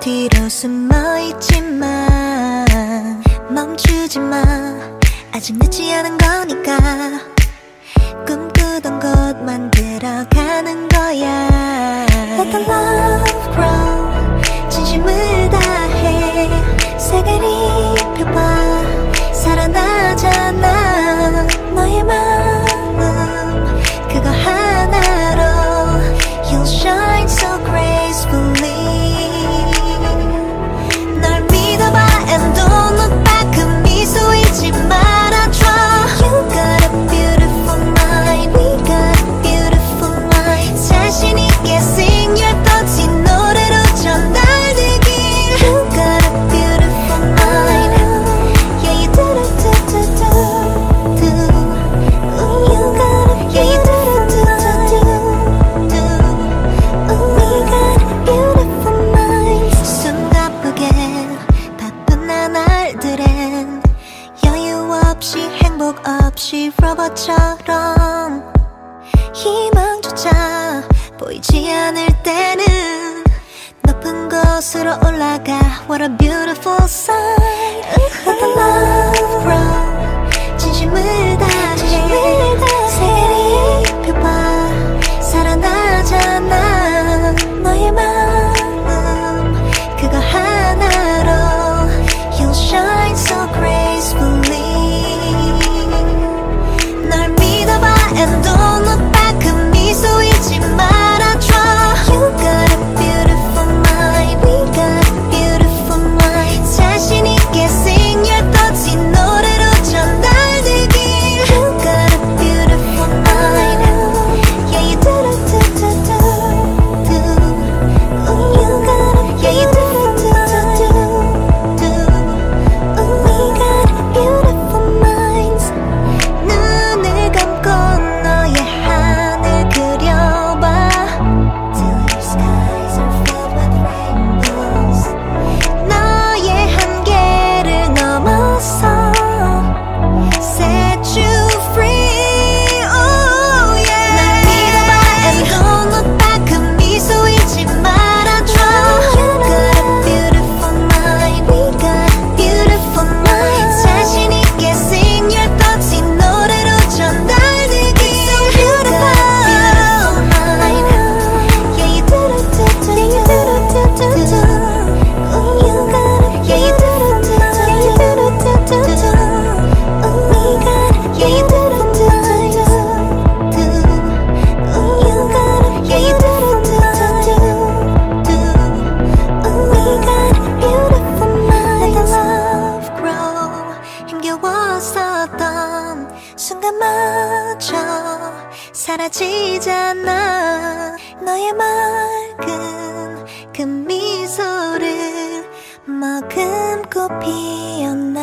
뒤로 숨어 있지만 멈추지 마. 아직 늦지 않은 거니까. 꿈꾸던 곳 만들어 가는 거야. 없이 로봇처럼 희망조차 보이지 않을 때는 높은 곳으로 올라가. What a beautiful sight. 사라지잖아. 너의 맑은 그 미소를 머금고 피었네.